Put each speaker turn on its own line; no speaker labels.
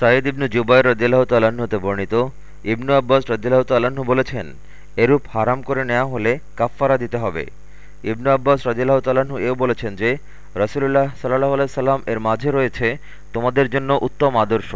সাইদ ইবনু জুবাইর রদিল্লাহ তাল্লাহ্ন হতে বর্ণিত, ইবনু আব্বাস রদিল্লাহ তাল্লাহ্ন বলেছেন, এরূপ হারাম করে নেওয়া হলে কাফফারা দিতে হবে। ইবনু আব্বাস রদিল্লাহ তাল্লাহ্ন এও বলেছেন যে, রসুলুল্লাহ সাল্লাহ আলাইসাল্লাম এর মাঝে রয়েছে তোমাদের জন্য উত্তম আদর্শ।